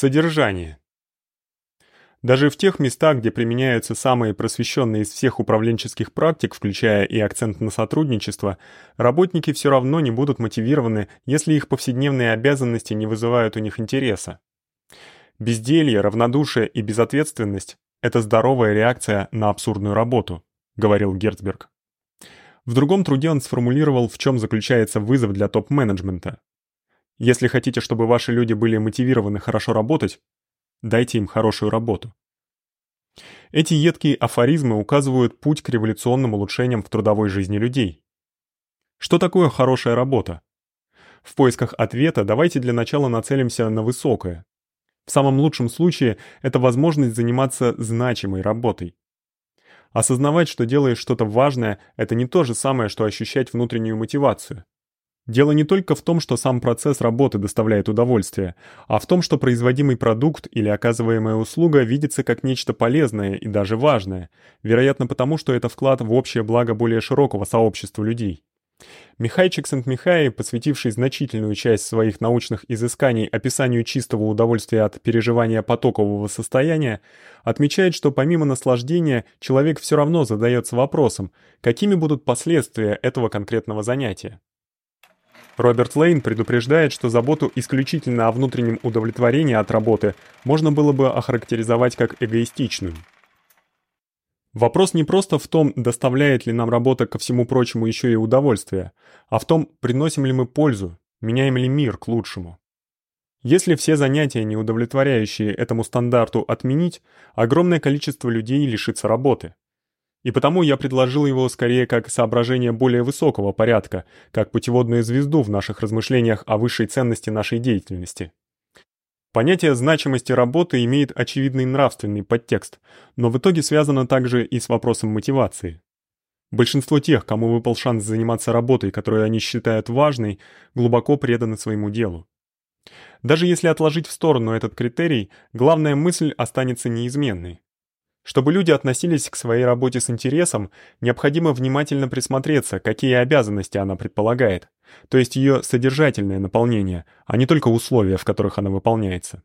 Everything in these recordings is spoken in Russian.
Содержание. Даже в тех местах, где применяются самые просвещенные из всех управленческих практик, включая и акцент на сотрудничество, работники все равно не будут мотивированы, если их повседневные обязанности не вызывают у них интереса. Безделье, равнодушие и безответственность это здоровая реакция на абсурдную работу, говорил Герцберг. В другом труде он сформулировал, в чем заключается вызов для топ-менеджмента. Если хотите, чтобы ваши люди были мотивированы хорошо работать, Дайте им хорошую работу. Эти едкие афоризмы указывают путь к революционным улучшениям в трудовой жизни людей. Что такое хорошая работа? В поисках ответа давайте для начала нацелимся на высокое. В самом лучшем случае это возможность заниматься значимой работой. Осознавать, что делаешь что-то важное это не то же самое, что ощущать внутреннюю мотивацию. Дело не только в том, что сам процесс работы доставляет удовольствие, а в том, что производимый продукт или оказываемая услуга видится как нечто полезное и даже важное, вероятно потому, что это вклад в общее благо более широкого сообщества людей. Михай Чиксент-Михай, посвятивший значительную часть своих научных изысканий описанию чистого удовольствия от переживания потокового состояния, отмечает, что помимо наслаждения человек всё равно задаётся вопросом, какими будут последствия этого конкретного занятия. Роберт Лейн предупреждает, что заботу исключительно о внутреннем удовлетворении от работы можно было бы охарактеризовать как эгоистичную. Вопрос не просто в том, доставляет ли нам работа ко всему прочему ещё и удовольствие, а в том, приносим ли мы пользу, меняем ли мир к лучшему. Если все занятия, не удовлетворяющие этому стандарту, отменить, огромное количество людей лишится работы. И потому я предложил его скорее как соображение более высокого порядка, как путеводную звезду в наших размышлениях о высшей ценности нашей деятельности. Понятие значимости работы имеет очевидный нравственный подтекст, но в итоге связано также и с вопросом мотивации. Большинство тех, кому выпал шанс заниматься работой, которую они считают важной, глубоко преданы своему делу. Даже если отложить в сторону этот критерий, главная мысль останется неизменной. Чтобы люди относились к своей работе с интересом, необходимо внимательно присмотреться, какие обязанности она предполагает, то есть её содержательное наполнение, а не только условия, в которых она выполняется.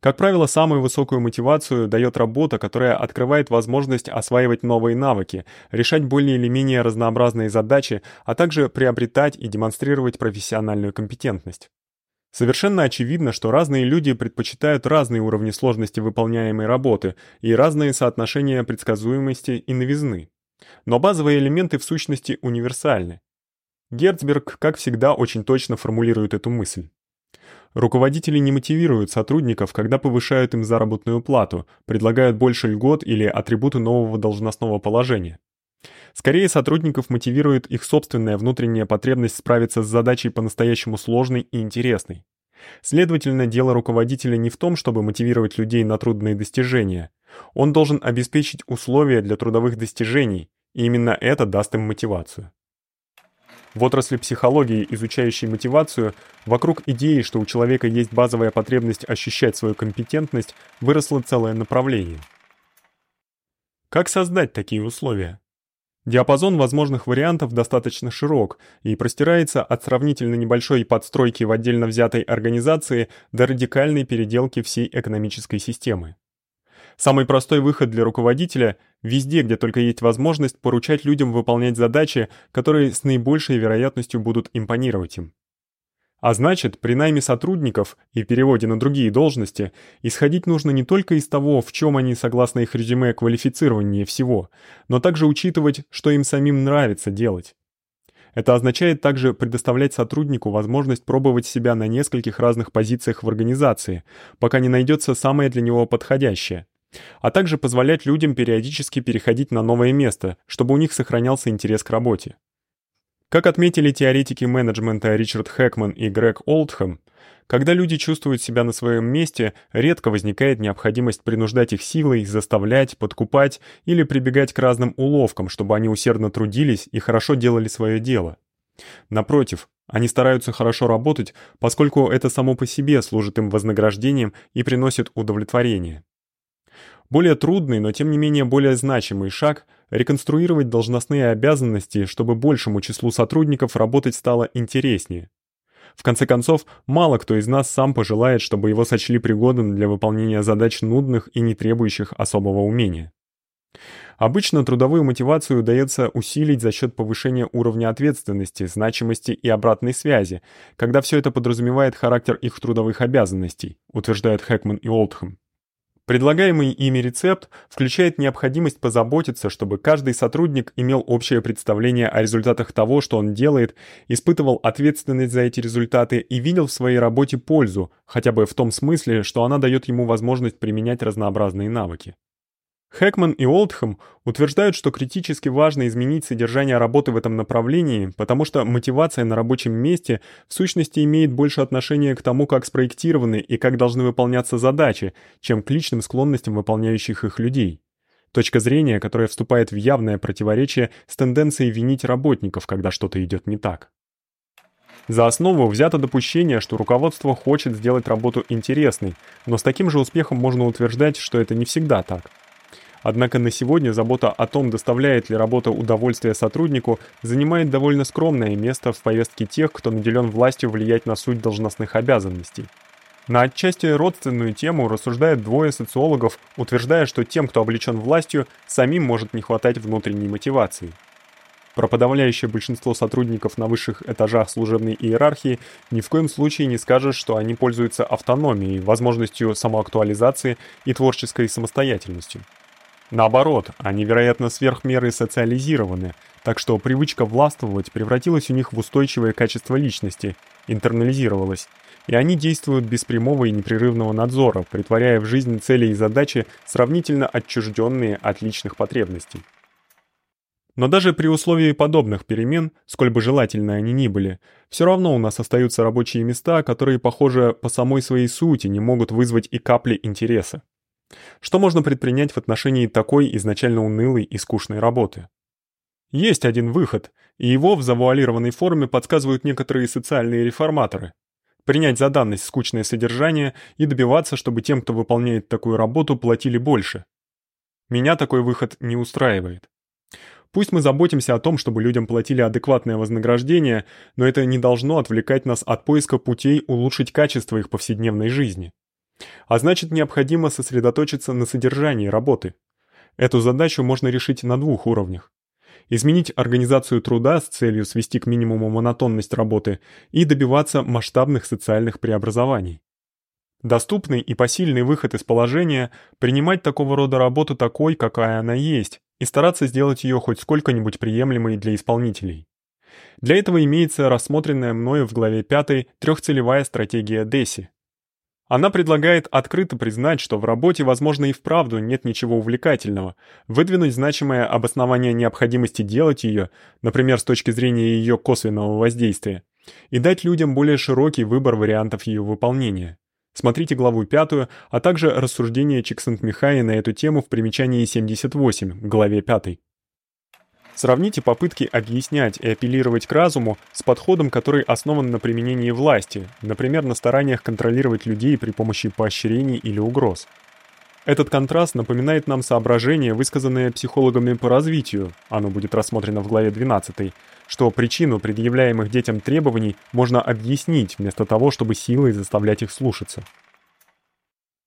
Как правило, самую высокую мотивацию даёт работа, которая открывает возможность осваивать новые навыки, решать более или менее разнообразные задачи, а также приобретать и демонстрировать профессиональную компетентность. Совершенно очевидно, что разные люди предпочитают разные уровни сложности выполняемой работы и разные соотношения предсказуемости и новизны. Но базовые элементы в сущности универсальны. Герцберг, как всегда, очень точно формулирует эту мысль. Руководители не мотивируют сотрудников, когда повышают им заработную плату, предлагают больше льгот или атрибуты нового должностного положения. Скорее сотрудников мотивирует их собственная внутренняя потребность справиться с задачей по-настоящему сложной и интересной. Следовательно, дело руководителя не в том, чтобы мотивировать людей на трудные достижения. Он должен обеспечить условия для трудовых достижений, и именно это даст им мотивацию. В отрасли психологии, изучающей мотивацию, вокруг идеи, что у человека есть базовая потребность ощущать свою компетентность, выросло целое направление. Как создать такие условия? Диапазон возможных вариантов достаточно широк и простирается от сравнительно небольшой подстройки в отдельно взятой организации до радикальной переделки всей экономической системы. Самый простой выход для руководителя везде, где только есть возможность, поручать людям выполнять задачи, которые с наибольшей вероятностью будут импонировать им. А значит, при найме сотрудников и переводе на другие должности исходить нужно не только из того, в чём они согласно их резюме квалифицированнее всего, но также учитывать, что им самим нравится делать. Это означает также предоставлять сотруднику возможность пробовать себя на нескольких разных позициях в организации, пока не найдётся самое для него подходящее, а также позволять людям периодически переходить на новое место, чтобы у них сохранялся интерес к работе. Как отметили теоретики менеджмента Ричард Хэкман и Грег Олдхэм, когда люди чувствуют себя на своем месте, редко возникает необходимость принуждать их силой, заставлять, подкупать или прибегать к разным уловкам, чтобы они усердно трудились и хорошо делали свое дело. Напротив, они стараются хорошо работать, поскольку это само по себе служит им вознаграждением и приносит удовлетворение. Более трудный, но тем не менее более значимый шаг реконструировать должностные обязанности, чтобы большему числу сотрудников работать стало интереснее. В конце концов, мало кто из нас сам пожелает, чтобы его сочли пригодным для выполнения задач нудных и не требующих особого умения. Обычно трудовую мотивацию удается усилить за счет повышения уровня ответственности, значимости и обратной связи, когда все это подразумевает характер их трудовых обязанностей, утверждают Хэкман и Олдхэм. Предлагаемый ими рецепт включает необходимость позаботиться, чтобы каждый сотрудник имел общее представление о результатах того, что он делает, испытывал ответственность за эти результаты и видел в своей работе пользу, хотя бы в том смысле, что она даёт ему возможность применять разнообразные навыки. Хэкман и Олдхэм утверждают, что критически важно изменить содержание работы в этом направлении, потому что мотивация на рабочем месте в сущности имеет больше отношения к тому, как спроектированы и как должны выполняться задачи, чем к личным склонностям выполняющих их людей. Точка зрения, которая вступает в явное противоречие с тенденцией винить работников, когда что-то идёт не так. За основу взято допущение, что руководство хочет сделать работу интересной, но с таким же успехом можно утверждать, что это не всегда так. Однако на сегодня забота о том, доставляет ли работа удовольствие сотруднику, занимает довольно скромное место в повестке тех, кто наделен властью влиять на суть должностных обязанностей. На отчасти родственную тему рассуждают двое социологов, утверждая, что тем, кто облечен властью, самим может не хватать внутренней мотивации. Про подавляющее большинство сотрудников на высших этажах служебной иерархии ни в коем случае не скажешь, что они пользуются автономией, возможностью самоактуализации и творческой самостоятельностью. Наоборот, они, вероятно, сверх меры социализированы, так что привычка властвовать превратилась у них в устойчивое качество личности, интернализировалась, и они действуют без прямого и непрерывного надзора, притворяя в жизнь цели и задачи, сравнительно отчужденные от личных потребностей. Но даже при условии подобных перемен, сколь бы желательны они ни были, все равно у нас остаются рабочие места, которые, похоже, по самой своей сути не могут вызвать и капли интереса. Что можно предпринять в отношении такой изначально унылой и скучной работы? Есть один выход, и его в завуалированной форме подсказывают некоторые социальные реформаторы. Принять за данность скучное содержание и добиваться, чтобы тем, кто выполняет такую работу, платили больше. Меня такой выход не устраивает. Пусть мы заботимся о том, чтобы людям платили адекватное вознаграждение, но это не должно отвлекать нас от поиска путей улучшить качество их повседневной жизни. А значит, необходимо сосредоточиться на содержании работы. Эту задачу можно решить на двух уровнях. Изменить организацию труда с целью свести к минимуму монотонность работы и добиваться масштабных социальных преобразований. Доступный и посильный выход из положения принимать такого рода работу такой, какая она есть, и стараться сделать её хоть сколько-нибудь приемлемой для исполнителей. Для этого имеется рассмотренная мною в главе 5 трёхцелевая стратегия Деси. Она предлагает открыто признать, что в работе, возможно, и вправду нет ничего увлекательного, выдвинуть значимое обоснование необходимости делать её, например, с точки зрения её косвенного воздействия, и дать людям более широкий выбор вариантов её выполнения. Смотрите главу 5, а также рассуждения Чиксент-Михая на эту тему в примечании 78, главе 5. Сравните попытки объяснять и апеллировать к разуму с подходом, который основан на применении власти, например, на стараниях контролировать людей при помощи поощрений или угроз. Этот контраст напоминает нам соображения, высказанные психологами по развитию, оно будет рассмотрено в главе 12, что причину предъявляемых детям требований можно объяснить вместо того, чтобы силой заставлять их слушаться.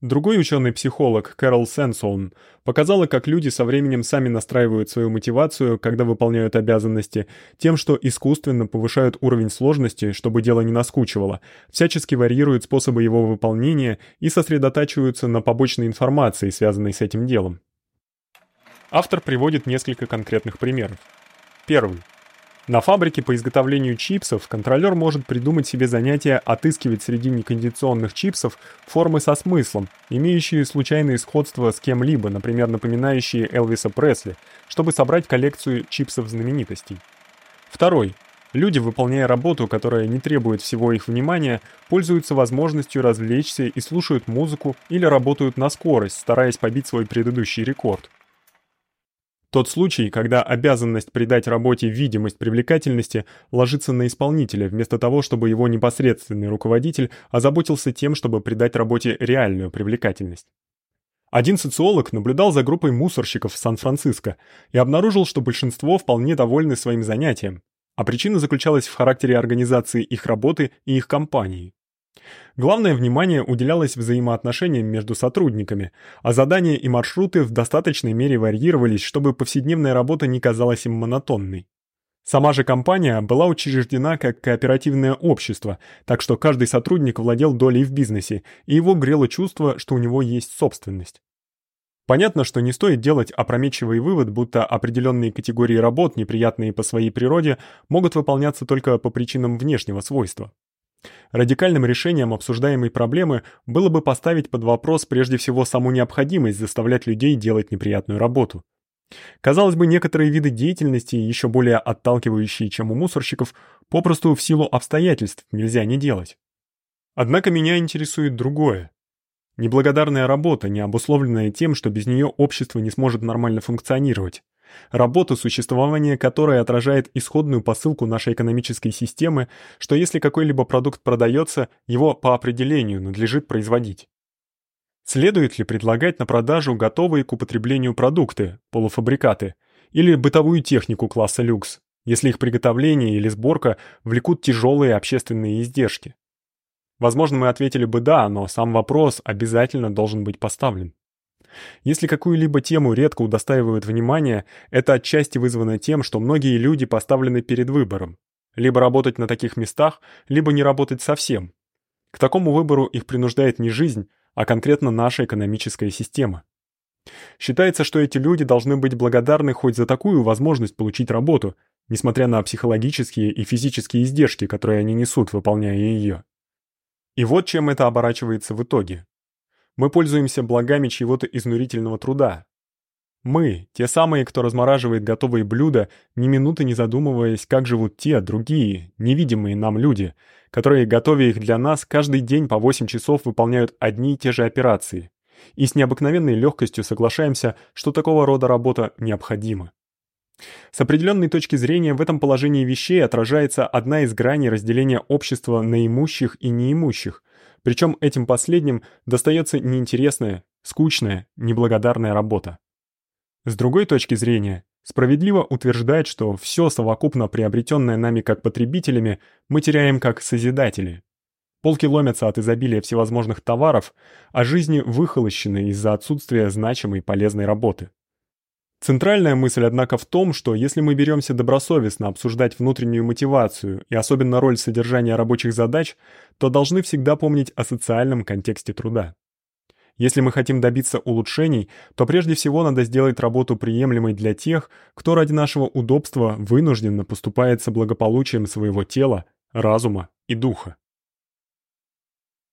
Другой ученый-психолог Кэрол Сенсон показала, как люди со временем сами настраивают свою мотивацию, когда выполняют обязанности, тем, что искусственно повышают уровень сложности, чтобы дело не наскучивало, всячески варьируют способы его выполнения и сосредотачиваются на побочной информации, связанной с этим делом. Автор приводит несколько конкретных примеров. Первый. На фабрике по изготовлению чипсов контролёр может придумать себе занятие отыскивать среди некондиционных чипсов формы со смыслом, имеющие случайное сходство с кем-либо, например, напоминающие Элвиса Пресли, чтобы собрать коллекцию чипсов знаменитостей. Второй. Люди, выполняя работу, которая не требует всего их внимания, пользуются возможностью развлечься и слушают музыку или работают на скорость, стараясь побить свой предыдущий рекорд. Тот случай, когда обязанность придать работе видимость привлекательности ложится на исполнителя, вместо того, чтобы его непосредственный руководитель озаботился тем, чтобы придать работе реальную привлекательность. Один социолог наблюдал за группой мусорщиков в Сан-Франциско и обнаружил, что большинство вполне довольны своим занятием. а причина заключалась в характере организации их работы и их компании. Главное внимание уделялось взаимоотношениям между сотрудниками, а задания и маршруты в достаточной мере варьировались, чтобы повседневная работа не казалась им монотонной. Сама же компания была учреждена как кооперативное общество, так что каждый сотрудник владел долей в бизнесе, и его грело чувство, что у него есть собственность. Понятно, что не стоит делать опрометчивый вывод, будто определенные категории работ, неприятные по своей природе, могут выполняться только по причинам внешнего свойства. Радикальным решением обсуждаемой проблемы было бы поставить под вопрос прежде всего саму необходимость заставлять людей делать неприятную работу. Казалось бы, некоторые виды деятельности, еще более отталкивающие, чем у мусорщиков, попросту в силу обстоятельств нельзя не делать. Однако меня интересует другое. Неблагодарная работа, не обусловленная тем, что без нее общество не сможет нормально функционировать. Работа, существование которой отражает исходную посылку нашей экономической системы, что если какой-либо продукт продается, его по определению надлежит производить. Следует ли предлагать на продажу готовые к употреблению продукты, полуфабрикаты, или бытовую технику класса люкс, если их приготовление или сборка влекут тяжелые общественные издержки? Возможно, мы ответили бы «да», но сам вопрос обязательно должен быть поставлен. Если какую-либо тему редко удостаивают внимания, это отчасти вызвано тем, что многие люди поставлены перед выбором: либо работать на таких местах, либо не работать совсем. К такому выбору их принуждает не жизнь, а конкретно наша экономическая система. Считается, что эти люди должны быть благодарны хоть за такую возможность получить работу, несмотря на психологические и физические издержки, которые они несут, выполняя ее. И вот чем это оборачивается в итоге. Мы пользуемся благами чьего-то изнурительного труда. Мы, те самые, кто размораживает готовые блюда, ни минуты не задумываясь, как живут те, другие, невидимые нам люди, которые, готовя их для нас, каждый день по 8 часов выполняют одни и те же операции. И с необыкновенной легкостью соглашаемся, что такого рода работа необходима. С определенной точки зрения в этом положении вещей отражается одна из граней разделения общества на имущих и неимущих, причем этим последним достается неинтересная, скучная, неблагодарная работа. С другой точки зрения, справедливо утверждать, что все совокупно приобретенное нами как потребителями мы теряем как созидатели. Полки ломятся от изобилия всевозможных товаров, а жизни выхолощены из-за отсутствия значимой полезной работы. Центральная мысль, однако, в том, что если мы беремся добросовестно обсуждать внутреннюю мотивацию и особенно роль содержания рабочих задач, то должны всегда помнить о социальном контексте труда. Если мы хотим добиться улучшений, то прежде всего надо сделать работу приемлемой для тех, кто ради нашего удобства вынужденно поступается благополучием своего тела, разума и духа.